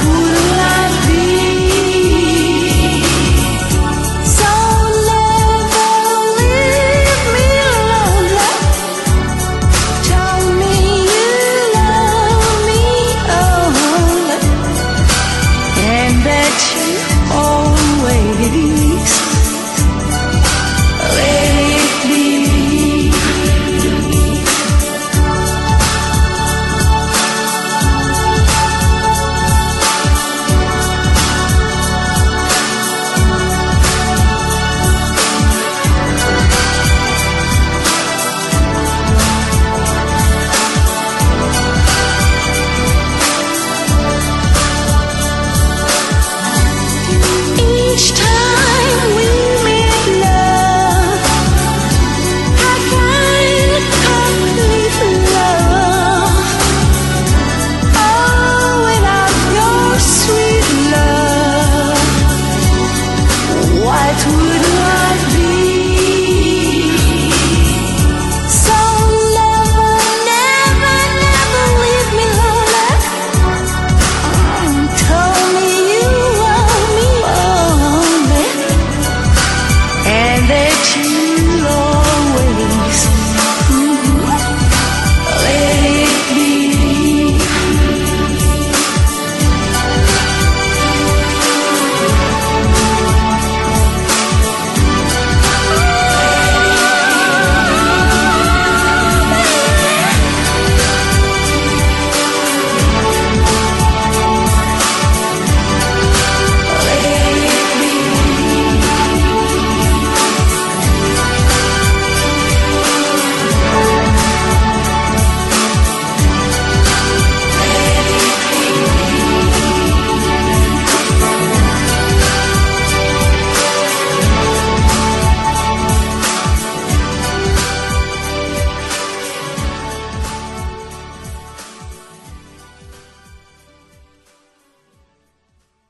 Tura